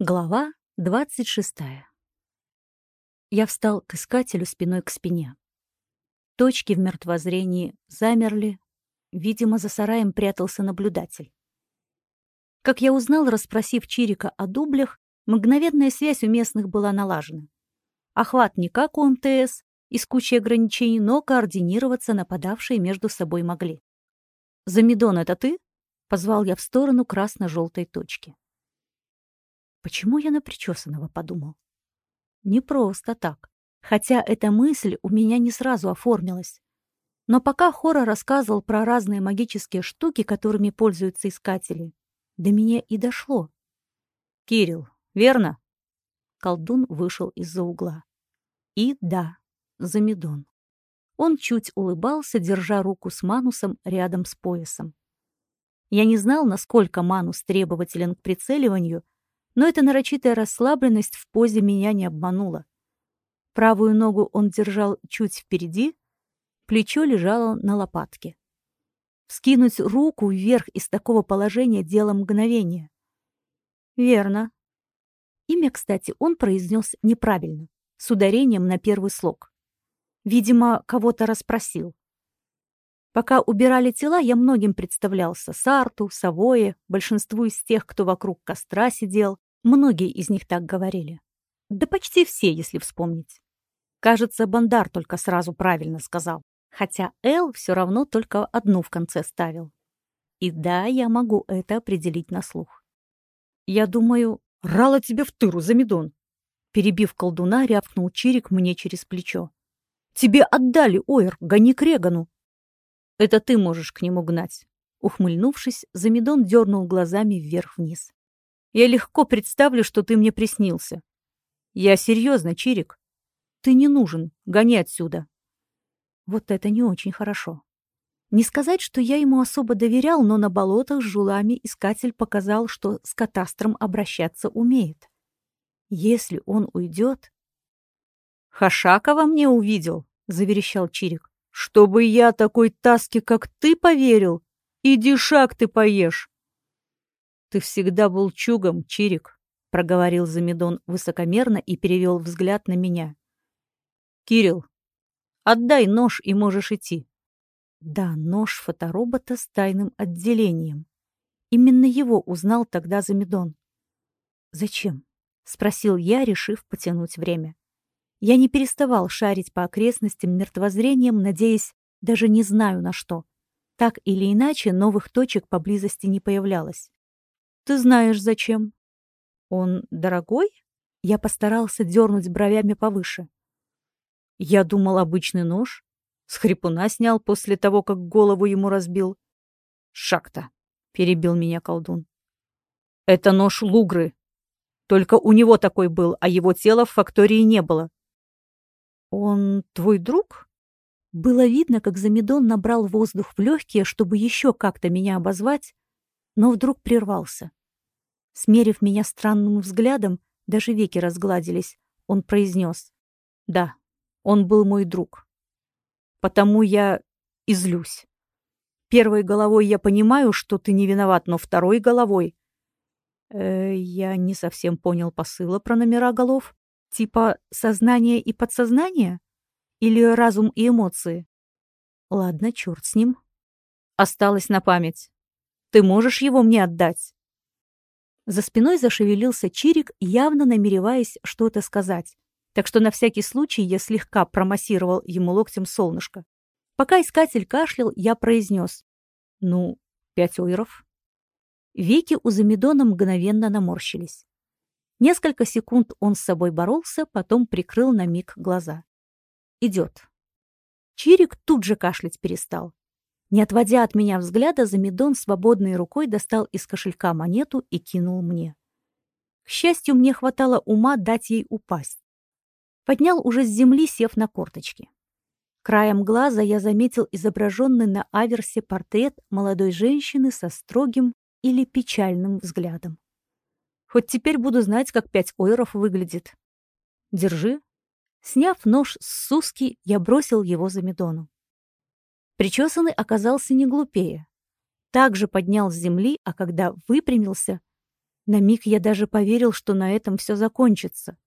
Глава двадцать шестая. Я встал к искателю спиной к спине. Точки в мертвозрении замерли. Видимо, за сараем прятался наблюдатель. Как я узнал, расспросив Чирика о дублях, мгновенная связь у местных была налажена. Охват не как у МТС, и с кучей ограничений, но координироваться нападавшие между собой могли. «Замедон, это ты?» — позвал я в сторону красно-желтой точки. Почему я на причесанного подумал? Не просто так. Хотя эта мысль у меня не сразу оформилась. Но пока Хора рассказывал про разные магические штуки, которыми пользуются искатели, до меня и дошло. «Кирилл, верно?» Колдун вышел из-за угла. И да, Замедон. Он чуть улыбался, держа руку с Манусом рядом с поясом. Я не знал, насколько Манус требователен к прицеливанию, но эта нарочитая расслабленность в позе меня не обманула. Правую ногу он держал чуть впереди, плечо лежало на лопатке. Вскинуть руку вверх из такого положения — дело мгновения. Верно. Имя, кстати, он произнес неправильно, с ударением на первый слог. Видимо, кого-то расспросил. Пока убирали тела, я многим представлялся. Сарту, Савое, большинству из тех, кто вокруг костра сидел. Многие из них так говорили. Да почти все, если вспомнить. Кажется, Бандар только сразу правильно сказал. Хотя Эл все равно только одну в конце ставил. И да, я могу это определить на слух. Я думаю, рала тебе в тыру, Замедон. Перебив колдуна, рявкнул Чирик мне через плечо. Тебе отдали, Ойр, гони к Регану. Это ты можешь к нему гнать. Ухмыльнувшись, Замедон дернул глазами вверх-вниз. Я легко представлю, что ты мне приснился. Я серьезно, Чирик. Ты не нужен. Гони отсюда. Вот это не очень хорошо. Не сказать, что я ему особо доверял, но на болотах с жулами искатель показал, что с катастром обращаться умеет. Если он уйдет... «Хашакова мне увидел», — заверещал Чирик. «Чтобы я такой таски, как ты, поверил? Иди шаг ты поешь!» «Ты всегда был чугом, Чирик», — проговорил Замедон высокомерно и перевел взгляд на меня. «Кирилл, отдай нож и можешь идти». Да, нож фоторобота с тайным отделением. Именно его узнал тогда Замедон. «Зачем?» — спросил я, решив потянуть время. Я не переставал шарить по окрестностям мертвозрением, надеясь, даже не знаю на что. Так или иначе, новых точек поблизости не появлялось. Ты знаешь, зачем. Он дорогой? Я постарался дернуть бровями повыше. Я думал, обычный нож. С хрипуна снял после того, как голову ему разбил. Шахта, перебил меня колдун. Это нож Лугры. Только у него такой был, а его тела в фактории не было. Он твой друг? Было видно, как Замедон набрал воздух в легкие, чтобы еще как-то меня обозвать, но вдруг прервался. Смерив меня странным взглядом, даже веки разгладились, он произнес. «Да, он был мой друг. Потому я излюсь. Первой головой я понимаю, что ты не виноват, но второй головой...» э, Я не совсем понял посыла про номера голов. Типа сознание и подсознание? Или разум и эмоции? Ладно, черт с ним. Осталось на память. Ты можешь его мне отдать?» За спиной зашевелился Чирик, явно намереваясь что-то сказать. Так что на всякий случай я слегка промассировал ему локтем солнышко. Пока искатель кашлял, я произнес. «Ну, пять ойров». Веки у Замедона мгновенно наморщились. Несколько секунд он с собой боролся, потом прикрыл на миг глаза. «Идет». Чирик тут же кашлять перестал. Не отводя от меня взгляда, Замедон свободной рукой достал из кошелька монету и кинул мне. К счастью, мне хватало ума дать ей упасть. Поднял уже с земли, сев на корточки. Краем глаза я заметил изображенный на аверсе портрет молодой женщины со строгим или печальным взглядом. Хоть теперь буду знать, как пять ойров выглядит. Держи. Сняв нож с суски, я бросил его за Медону. Причесанный оказался не глупее. Также поднял с земли, а когда выпрямился, На миг я даже поверил, что на этом все закончится.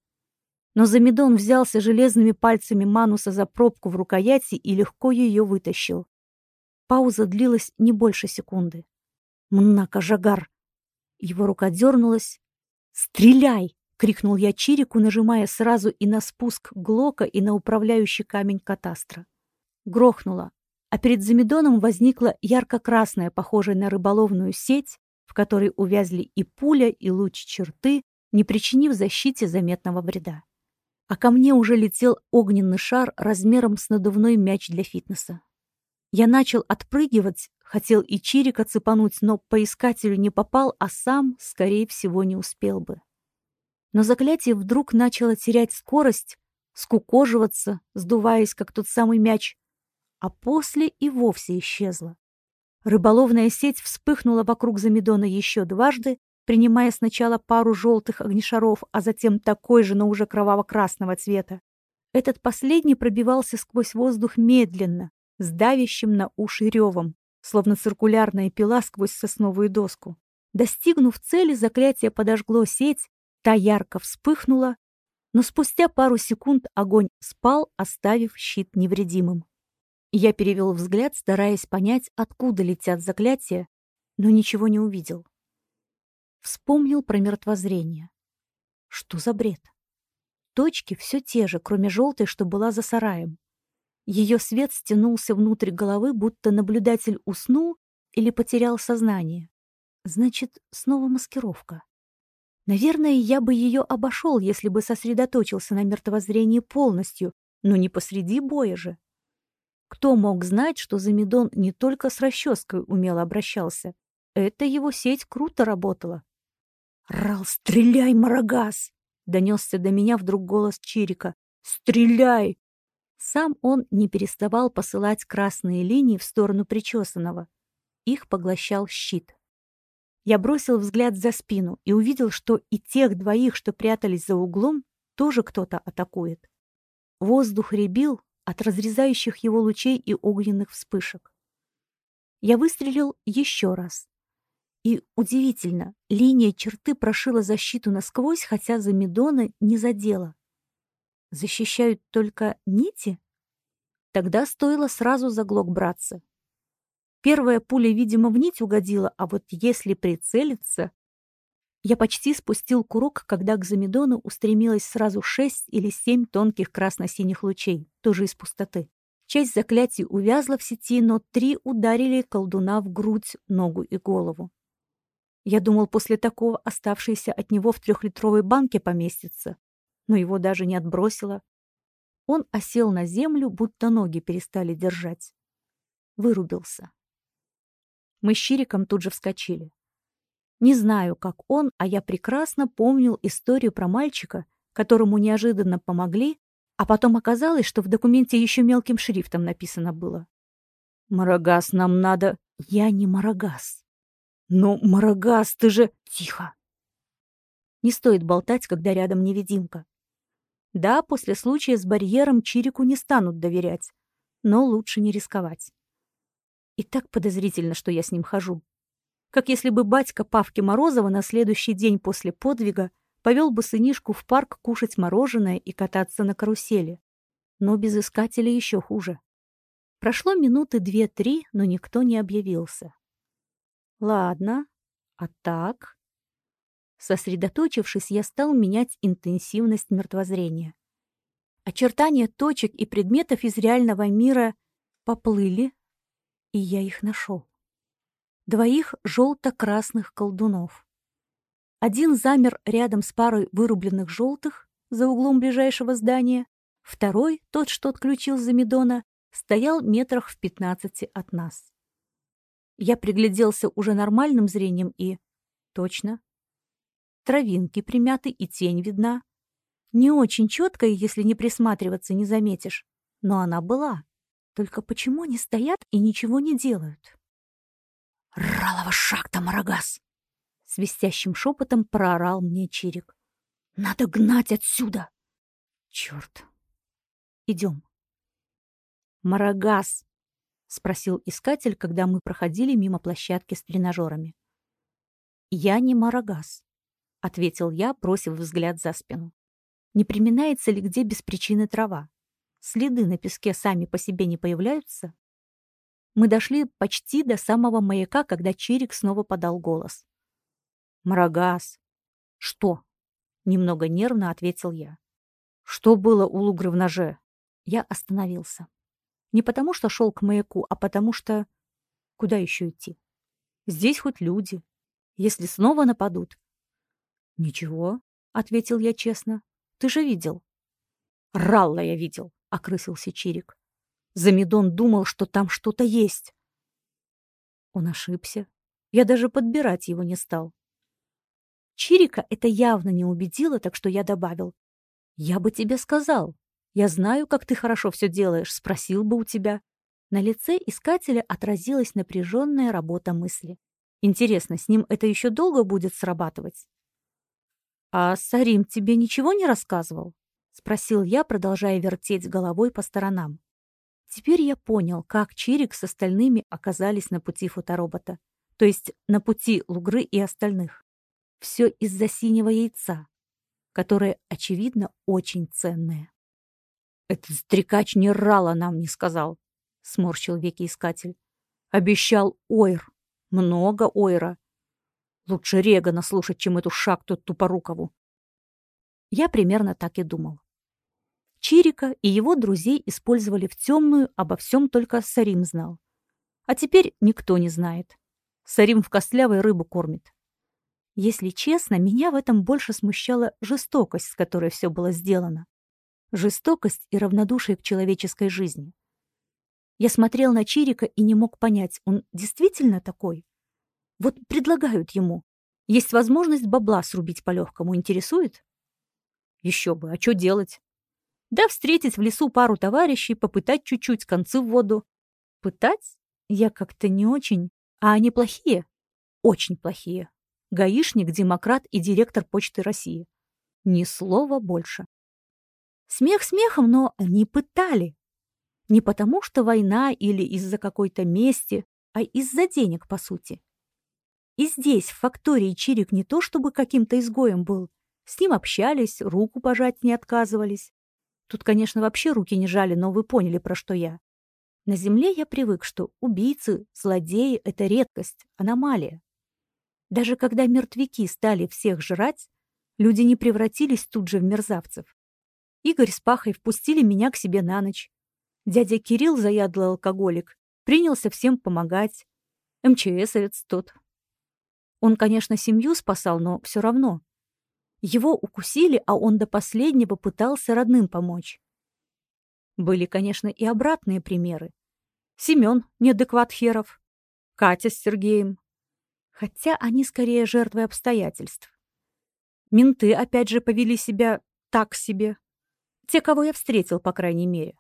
Но Замедон взялся железными пальцами Мануса за пробку в рукояти и легко ее вытащил. Пауза длилась не больше секунды. «Мнака, Жагар!» Его рука дернулась. «Стреляй!» — крикнул я Чирику, нажимая сразу и на спуск Глока, и на управляющий камень катастра. Грохнуло, а перед Замедоном возникла ярко-красная, похожая на рыболовную сеть, в которой увязли и пуля, и луч черты, не причинив защите заметного вреда. А ко мне уже летел огненный шар размером с надувной мяч для фитнеса. Я начал отпрыгивать, хотел и Чирика цепануть, но по искателю не попал, а сам, скорее всего, не успел бы но заклятие вдруг начало терять скорость, скукоживаться, сдуваясь, как тот самый мяч, а после и вовсе исчезло. Рыболовная сеть вспыхнула вокруг Замедона еще дважды, принимая сначала пару желтых огнешаров, а затем такой же, но уже кроваво-красного цвета. Этот последний пробивался сквозь воздух медленно, с давящим на уши ревом, словно циркулярная пила сквозь сосновую доску. Достигнув цели, заклятие подожгло сеть, Та ярко вспыхнула, но спустя пару секунд огонь спал, оставив щит невредимым. Я перевел взгляд, стараясь понять, откуда летят заклятия, но ничего не увидел. Вспомнил про мертвозрение. Что за бред? Точки все те же, кроме желтой, что была за сараем. Ее свет стянулся внутрь головы, будто наблюдатель уснул или потерял сознание. Значит, снова маскировка. Наверное, я бы ее обошел, если бы сосредоточился на мертвозрении полностью, но не посреди боя же. Кто мог знать, что Замедон не только с расческой умело обращался? Это его сеть круто работала. «Рал, стреляй, Марагас!» — донесся до меня вдруг голос Чирика. «Стреляй!» Сам он не переставал посылать красные линии в сторону причесанного. Их поглощал щит. Я бросил взгляд за спину и увидел, что и тех двоих, что прятались за углом, тоже кто-то атакует. Воздух ребил от разрезающих его лучей и огненных вспышек. Я выстрелил еще раз. И удивительно, линия черты прошила защиту насквозь, хотя за Медона не задела. Защищают только нити? Тогда стоило сразу за глок браться. Первая пуля, видимо, в нить угодила, а вот если прицелиться... Я почти спустил курок, когда к Замедону устремилось сразу шесть или семь тонких красно-синих лучей, тоже из пустоты. Часть заклятий увязла в сети, но три ударили колдуна в грудь, ногу и голову. Я думал, после такого оставшиеся от него в трехлитровой банке поместится, но его даже не отбросило. Он осел на землю, будто ноги перестали держать. Вырубился. Мы с Чириком тут же вскочили. Не знаю, как он, а я прекрасно помнил историю про мальчика, которому неожиданно помогли, а потом оказалось, что в документе еще мелким шрифтом написано было. «Марагас, нам надо...» «Я не Марагас». «Ну, Марагас, ты же...» «Тихо!» Не стоит болтать, когда рядом невидимка. Да, после случая с барьером Чирику не станут доверять, но лучше не рисковать. И так подозрительно, что я с ним хожу. Как если бы батька Павки Морозова на следующий день после подвига повел бы сынишку в парк кушать мороженое и кататься на карусели. Но без искателя еще хуже. Прошло минуты две-три, но никто не объявился. Ладно, а так... Сосредоточившись, я стал менять интенсивность мертвозрения. Очертания точек и предметов из реального мира поплыли, и я их нашел. Двоих желто-красных колдунов. Один замер рядом с парой вырубленных желтых за углом ближайшего здания, второй, тот, что отключил Замедона, стоял метрах в пятнадцати от нас. Я пригляделся уже нормальным зрением и... Точно. Травинки примяты и тень видна. Не очень четкая, если не присматриваться, не заметишь. Но она была. Только почему они стоят и ничего не делают? «Ралова шахта, Марагас!» Свистящим шепотом проорал мне Чирик. «Надо гнать отсюда!» «Черт! Идем!» «Марагас!» — спросил искатель, когда мы проходили мимо площадки с тренажерами. «Я не Марагас. — ответил я, бросив взгляд за спину. «Не приминается ли где без причины трава? Следы на песке сами по себе не появляются?» Мы дошли почти до самого маяка, когда Чирик снова подал голос. «Марагас!» «Что?» — немного нервно ответил я. «Что было у Лугры в ноже?» Я остановился. Не потому, что шел к маяку, а потому что... Куда еще идти? Здесь хоть люди. Если снова нападут... «Ничего», — ответил я честно. «Ты же видел». «Ралла я видел», — окрысился Чирик. Замедон думал, что там что-то есть. Он ошибся. Я даже подбирать его не стал. Чирика это явно не убедило, так что я добавил. «Я бы тебе сказал. Я знаю, как ты хорошо все делаешь, спросил бы у тебя». На лице искателя отразилась напряженная работа мысли. Интересно, с ним это еще долго будет срабатывать? «А Сарим тебе ничего не рассказывал?» — спросил я, продолжая вертеть головой по сторонам. Теперь я понял, как Чирик с остальными оказались на пути фоторобота, то есть на пути Лугры и остальных. Все из-за синего яйца, которое, очевидно, очень ценное. «Этот стрекач ни рала нам не сказал», — сморщил веки искатель. «Обещал ойр. Много ойра. Лучше Регана слушать, чем эту шахту Тупорукову». Я примерно так и думал. Чирика и его друзей использовали в темную, обо всем только Сарим знал. А теперь никто не знает. Сарим в костлявой рыбу кормит. Если честно, меня в этом больше смущала жестокость, с которой все было сделано. Жестокость и равнодушие к человеческой жизни. Я смотрел на Чирика и не мог понять, он действительно такой? Вот предлагают ему. Есть возможность бабла срубить по-легкому. Интересует? Еще бы, а что делать? Да встретить в лесу пару товарищей, попытать чуть-чуть концы в воду. Пытать? Я как-то не очень. А они плохие? Очень плохие гаишник, демократ и директор Почты России. Ни слова больше. Смех смехом, но они пытали. Не потому, что война или из-за какой-то мести, а из-за денег, по сути. И здесь, в фактории, Чирик не то чтобы каким-то изгоем был. С ним общались, руку пожать не отказывались. Тут, конечно, вообще руки не жали, но вы поняли, про что я. На Земле я привык, что убийцы, злодеи — это редкость, аномалия. Даже когда мертвяки стали всех жрать, люди не превратились тут же в мерзавцев. Игорь с Пахой впустили меня к себе на ночь. Дядя Кирилл, заядлый алкоголик, принялся всем помогать. МЧСовец тот. Он, конечно, семью спасал, но все равно. Его укусили, а он до последнего пытался родным помочь. Были, конечно, и обратные примеры. Семен, неадекват херов. Катя с Сергеем, хотя они скорее жертвы обстоятельств. Менты, опять же, повели себя так себе. Те, кого я встретил, по крайней мере.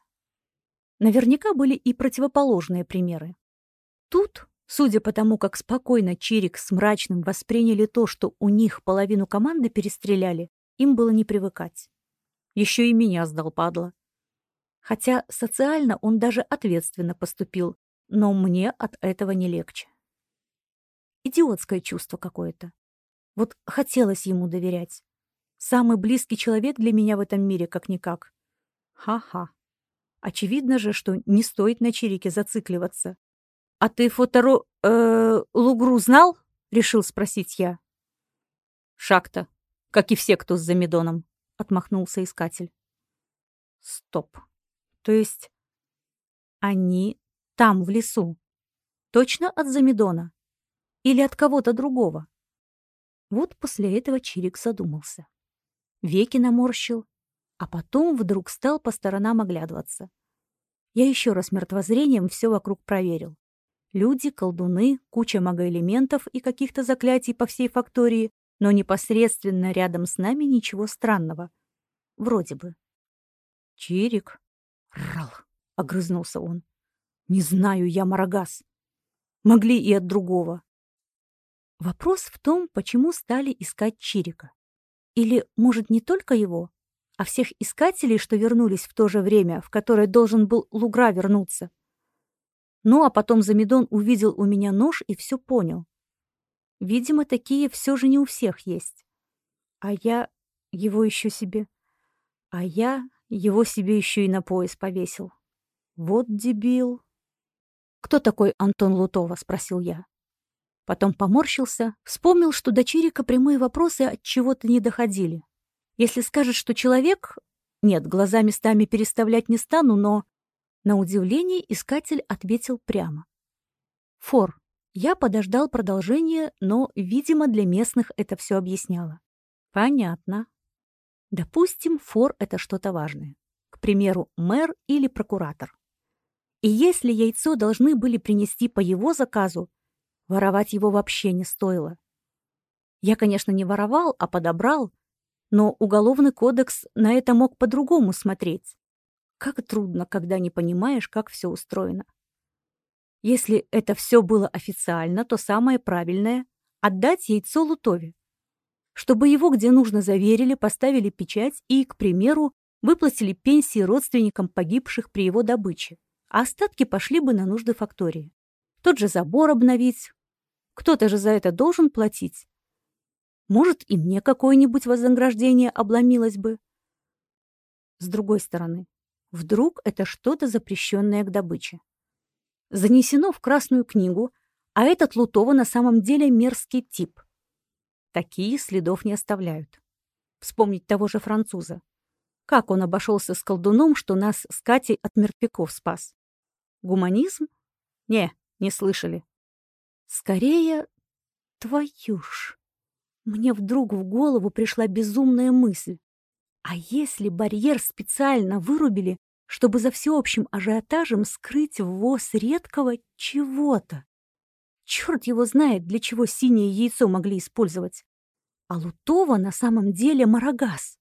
Наверняка были и противоположные примеры. Тут, судя по тому, как спокойно Чирик с мрачным восприняли то, что у них половину команды перестреляли, им было не привыкать. Еще и меня сдал падла. Хотя социально он даже ответственно поступил, но мне от этого не легче. Идиотское чувство какое-то. Вот хотелось ему доверять. Самый близкий человек для меня в этом мире как-никак. Ха-ха. Очевидно же, что не стоит на Чирике зацикливаться. «А ты фотору... Э, Лугру знал?» — решил спросить я. «Шахта, как и все, кто с Замедоном», — отмахнулся искатель. «Стоп. То есть они там, в лесу? Точно от Замедона?» Или от кого-то другого? Вот после этого Чирик задумался. Веки наморщил, а потом вдруг стал по сторонам оглядываться. Я еще раз мертвозрением все вокруг проверил. Люди, колдуны, куча магоэлементов и каких-то заклятий по всей фактории, но непосредственно рядом с нами ничего странного. Вроде бы. «Чирик!» «Рал!» — огрызнулся он. «Не знаю я, Марагас. Могли и от другого. Вопрос в том, почему стали искать Чирика. Или, может, не только его, а всех искателей, что вернулись в то же время, в которое должен был Лугра вернуться. Ну, а потом Замедон увидел у меня нож и все понял. Видимо, такие все же не у всех есть. А я его еще себе... А я его себе еще и на пояс повесил. Вот дебил. «Кто такой Антон Лутова?» — спросил я. Потом поморщился, вспомнил, что до Чирика прямые вопросы от чего-то не доходили. Если скажет, что человек... Нет, глаза местами переставлять не стану, но... На удивление искатель ответил прямо. «Фор, я подождал продолжения, но, видимо, для местных это все объясняло. Понятно. Допустим, фор — это что-то важное. К примеру, мэр или прокуратор. И если яйцо должны были принести по его заказу, воровать его вообще не стоило. Я, конечно, не воровал, а подобрал, но Уголовный кодекс на это мог по-другому смотреть. Как трудно, когда не понимаешь, как все устроено. Если это все было официально, то самое правильное — отдать яйцо Лутове. Чтобы его где нужно заверили, поставили печать и, к примеру, выплатили пенсии родственникам погибших при его добыче, а остатки пошли бы на нужды фактории. Тот же забор обновить. Кто-то же за это должен платить. Может, и мне какое-нибудь вознаграждение обломилось бы. С другой стороны, вдруг это что-то запрещенное к добыче занесено в Красную книгу, а этот Лутова на самом деле мерзкий тип. Такие следов не оставляют. Вспомнить того же француза. Как он обошелся с колдуном, что нас с Катей от мертвяков спас? Гуманизм? Не, не слышали. Скорее, твою ж. Мне вдруг в голову пришла безумная мысль. А если барьер специально вырубили, чтобы за всеобщим ажиотажем скрыть ввоз редкого чего-то. Черт его знает, для чего синее яйцо могли использовать. А Лутова на самом деле марагас.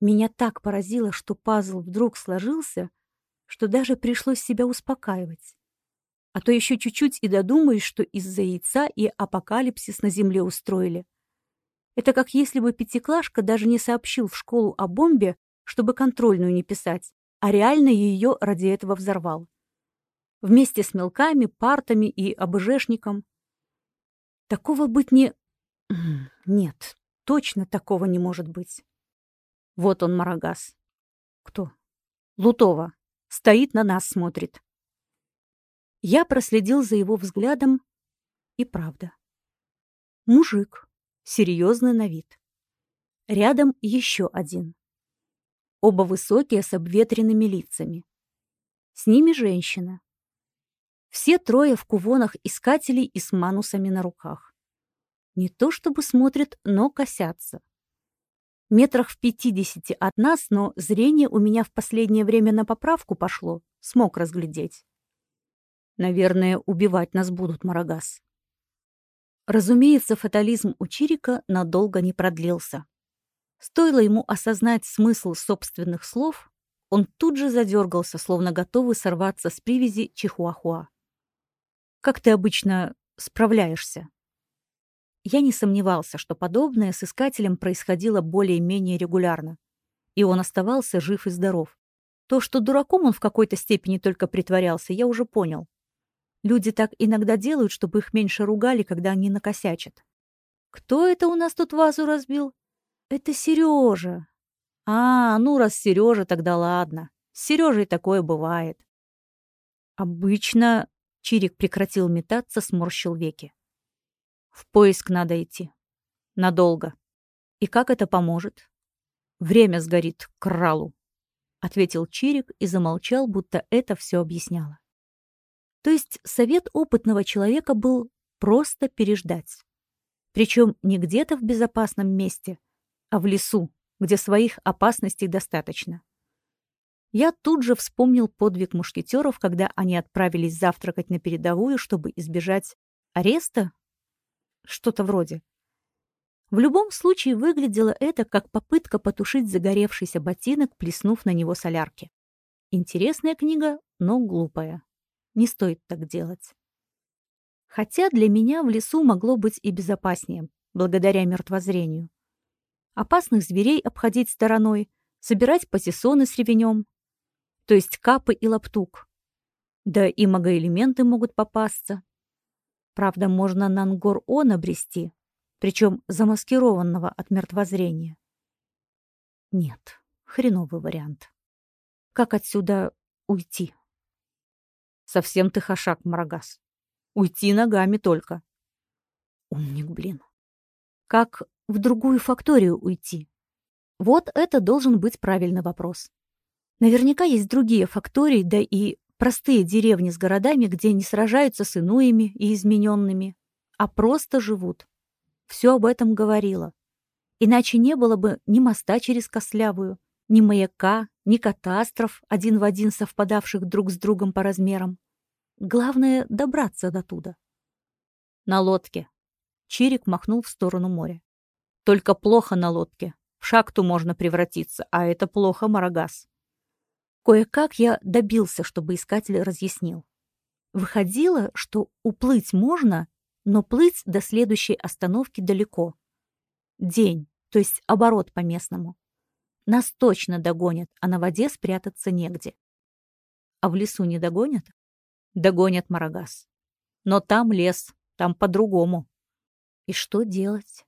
Меня так поразило, что пазл вдруг сложился, что даже пришлось себя успокаивать. А то еще чуть-чуть и додумаюсь, что из-за яйца и апокалипсис на земле устроили. Это как если бы Пятиклашка даже не сообщил в школу о бомбе, чтобы контрольную не писать, а реально ее ради этого взорвал. Вместе с мелками, партами и АБЖшником. Такого быть не... Нет, точно такого не может быть. Вот он, Марагас. Кто? Лутова. Стоит на нас, смотрит. Я проследил за его взглядом, и правда. Мужик, серьезный на вид. Рядом еще один. Оба высокие, с обветренными лицами. С ними женщина. Все трое в кувонах искателей и с манусами на руках. Не то чтобы смотрят, но косятся. Метрах в пятидесяти от нас, но зрение у меня в последнее время на поправку пошло, смог разглядеть. Наверное, убивать нас будут, Марагас. Разумеется, фатализм у Чирика надолго не продлился. Стоило ему осознать смысл собственных слов, он тут же задергался, словно готовый сорваться с привязи чихуахуа. «Как ты обычно справляешься?» Я не сомневался, что подобное с искателем происходило более-менее регулярно, и он оставался жив и здоров. То, что дураком он в какой-то степени только притворялся, я уже понял. Люди так иногда делают, чтобы их меньше ругали, когда они накосячат. «Кто это у нас тут вазу разбил?» «Это Сережа». «А, ну раз Сережа, тогда ладно. С Сережей такое бывает». «Обычно...» — Чирик прекратил метаться, сморщил веки. «В поиск надо идти. Надолго. И как это поможет?» «Время сгорит, кралу», — ответил Чирик и замолчал, будто это все объясняло. То есть совет опытного человека был просто переждать. Причем не где-то в безопасном месте, а в лесу, где своих опасностей достаточно. Я тут же вспомнил подвиг мушкетеров, когда они отправились завтракать на передовую, чтобы избежать ареста? Что-то вроде. В любом случае выглядело это как попытка потушить загоревшийся ботинок, плеснув на него солярки. Интересная книга, но глупая. Не стоит так делать. Хотя для меня в лесу могло быть и безопаснее, благодаря мертвозрению опасных зверей обходить стороной, собирать патиссоны с ревенем, то есть капы и лаптук. Да и магоэлементы могут попасться. Правда, можно на Нгор-О набрести. причем замаскированного от мертвозрения. Нет, хреновый вариант. Как отсюда уйти? Совсем ты хашак, Марагас. Уйти ногами только. Умник, блин. Как в другую факторию уйти? Вот это должен быть правильный вопрос. Наверняка есть другие фактории, да и простые деревни с городами, где не сражаются с инуями и измененными, а просто живут. Все об этом говорила. Иначе не было бы ни моста через Кослявую, ни маяка, ни катастроф, один в один совпадавших друг с другом по размерам. Главное — добраться до туда. На лодке. Чирик махнул в сторону моря. Только плохо на лодке. В шахту можно превратиться, а это плохо, Марагас. Кое-как я добился, чтобы искатель разъяснил. Выходило, что уплыть можно, но плыть до следующей остановки далеко. День, то есть оборот по-местному. Нас точно догонят, а на воде спрятаться негде. А в лесу не догонят? Догонят Марагас. Но там лес, там по-другому. И что делать?